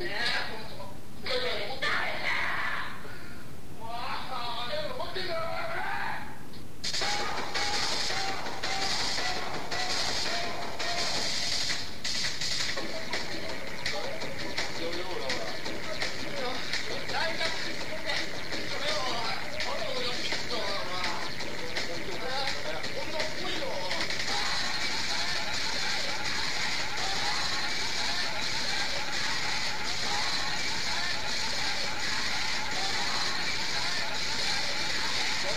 Yeah.